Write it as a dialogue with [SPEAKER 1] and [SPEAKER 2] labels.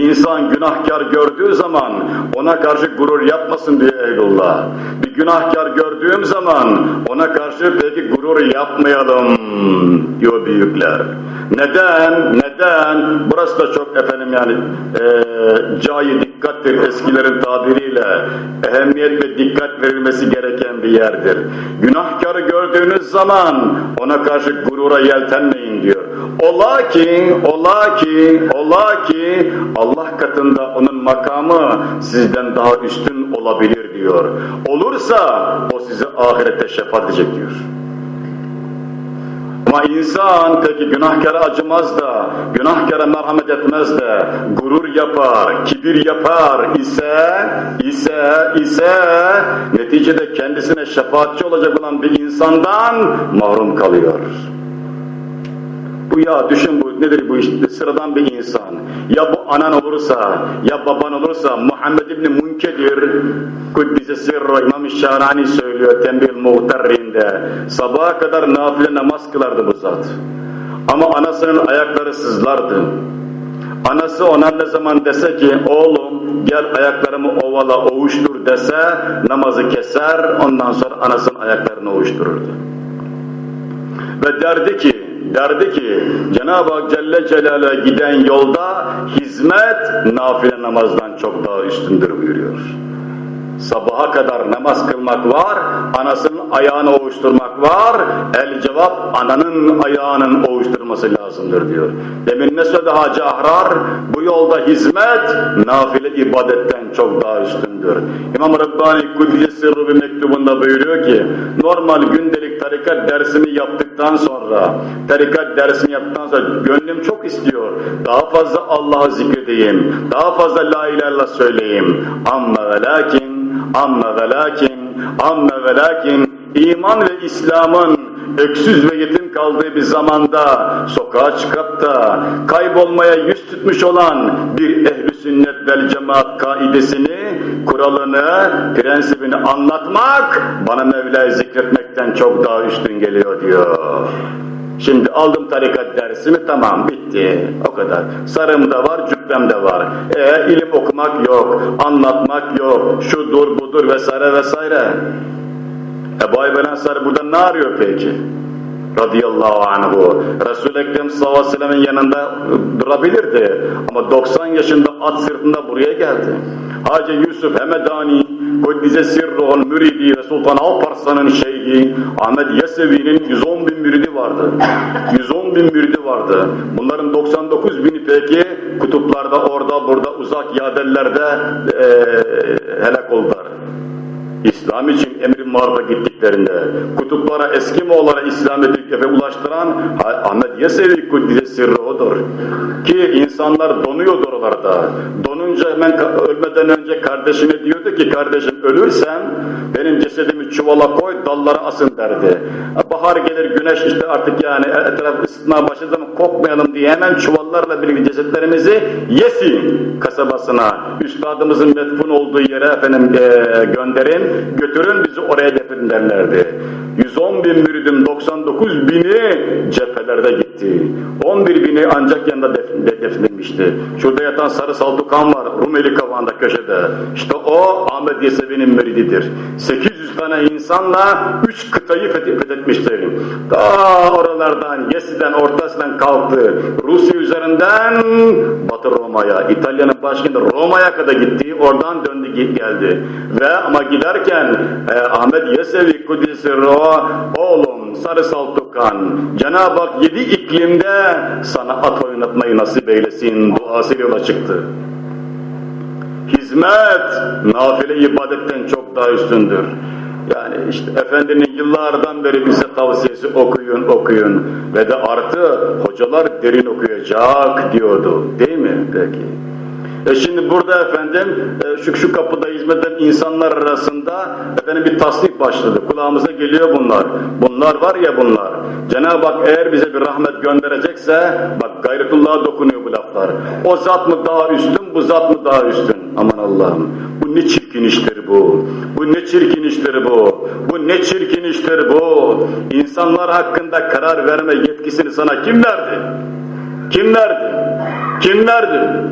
[SPEAKER 1] insan günahkar gördüğü zaman ona karşı gurur yapmasın diye ehlullah. Bir günahkar gördüğüm zaman ona karşı peki gurur yapmayalım diyor büyükler. Neden? Neden? Burası da çok efendim yani e, cayi dikkattir eskilerin tabiriyle. Ehemmiyet ve dikkat verilmesi gereken bir yerdir. Günahkarı gördüğünüz zaman ona karşı gurura yeltenmeyin diyor. Ola ki, ola ki, ola ki Allah katında onun makamı sizden daha üstün olabilir diyor. Olursa o sizi ahirette şefaat edecek diyor. Ama insan peki günahkara acımaz da, günahkara merhamet etmez de, gurur yapar, kibir yapar ise, ise, ise, neticede kendisine şefaatçi olacak olan bir insandan mahrum kalıyor. Bu ya düşün bu nedir bu işte sıradan bir insan. Ya bu anan olursa, ya baban olursa Muhammed İbni Munkedir, Kuddise Sirru İmam-ı söylüyor Tembih Muhtarri'nde. Sabaha kadar nafile namaz kılardı bu zat. Ama anasının ayakları sızlardı. Anası ona ne zaman dese ki oğlum gel ayaklarımı ovala ovuştur dese namazı keser ondan sonra anasının ayaklarını ovuştururdu. Ve derdi ki derdi ki Cenab-ı Hak Celle Celal'e giden yolda hizmet nafile namazdan çok daha üstündür buyuruyor. Sabaha kadar namaz kılmak var, anasının ayağını ovuşturmak var, el cevap ananın ayağının ovuşturması lazımdır diyor. Demin söyledi Hacı Ahrar? Bu yolda hizmet nafile ibadetten çok daha üstündür. İmam Rabbani Sırrı bir mektubunda buyuruyor ki, normal gündelik tarikat dersini yaptıktan sonra, tarikat dersini yaptıktan sonra gönlüm çok istiyor. Daha fazla Allah'ı zikredeyim, daha fazla la ilahe söyleyeyim. Amma ve lakin Amma ve lakin, amma ve lakin iman ve İslam'ın öksüz ve yetim kaldığı bir zamanda sokağa çıkıp da kaybolmaya yüz tutmuş olan bir ehli sünnet vel cemaat kaidesini, kuralını, prensibini anlatmak bana Mevla'yı zikretmekten çok daha üstün geliyor diyor. Şimdi aldım tarikat dersimi tamam bitti o kadar. Sarım da var cübbem de var. E ilim okumak yok, anlatmak yok, şudur budur vesaire vesaire. Ebu Ayyub el burada ne arıyor peki? radıyallahu anhu. Resul-i Ekrem sallallahu aleyhi ve sellem'in yanında durabilirdi. Ama 90 yaşında at sırtında buraya geldi. Hacı Yusuf Hemedani, Kuddise Sirruh'un müridi ve Sultan Alparslan'ın şeyhi Ahmet Yesevi'nin 110 bin müridi vardı. 110 bin müridi vardı. Bunların 99 bini peki kutuplarda orada burada uzak yadellerde e, helak oldular. İslam için emri marufa gittiklerinde, kutuplara, eski Moğollara İslamiyet'i ve ulaştıran Ahmet Yesevi Kuddise sırrı odur. Ki insanlar donuyordu oralarda. Donunca hemen ölmeden önce kardeşine diyordu ki kardeşim ölürsem benim cesedimi çuvala koy dallara asın derdi. Bahar gelir güneş işte artık yani etraf ısıtmaya başladığı zaman kokmayalım diye hemen çuvallarla birlikte cesetlerimizi Yesin kasabasına, üstadımızın metfun olduğu yere efendim e, gönderin, götürün bizi oraya defin derlerdi. 110 bin müridim 99 bini cephelerde gitti. 11 bini ancak yanında defnedilmişti. Şurada yatan sarı saldukan var Rumeli kavağında köşede. İşte o Ahmet Yesevi'nin mürididir. 800 tane insanla 3 kıtayı fethetmişler. Ta oralardan Yesi'den Ortasından kalktı. Rusya üzerinden Batı Roma'ya, İtalya'nın başkenti Roma'ya kadar gitti. Oradan döndü geldi. Ve ama giderken e, Ahmet Yesevi Kudüs'ü oğlum Sarı Saltukan Cenab-ı Hak yedi iklimde sana at oynatmayı nasip eylesin duasıyla yola çıktı. Hizmet nafile ibadetten çok daha üstündür. Yani işte Efendinin yıllardan beri bize tavsiyesi okuyun okuyun ve de artı hocalar derin okuyacak diyordu değil mi peki? E şimdi burada efendim e, şu şu kapıda hizmet insanlar arasında efendim bir tasdik başladı. Kulağımıza geliyor bunlar. Bunlar var ya bunlar. Cenab-ı Hak eğer bize bir rahmet gönderecekse bak gayretullah'a dokunuyor bu laflar. O zat mı daha üstün, bu zat mı daha üstün? Aman Allah'ım. Bu ne çirkin iştir bu. Bu ne çirkin iştir bu. Bu ne çirkin iştir bu. İnsanlar hakkında karar verme yetkisini sana kim verdi? Kim verdi? Kim verdi?